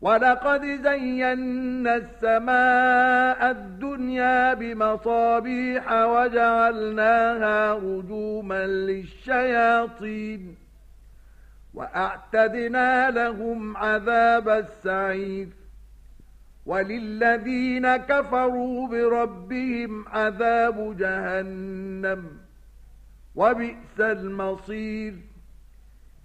ولقد زينا السماء الدنيا بمصابيح وجعلناها رجوما للشياطين وأعتدنا لهم عذاب السعير وللذين كفروا بربهم عذاب جهنم وبئس المصير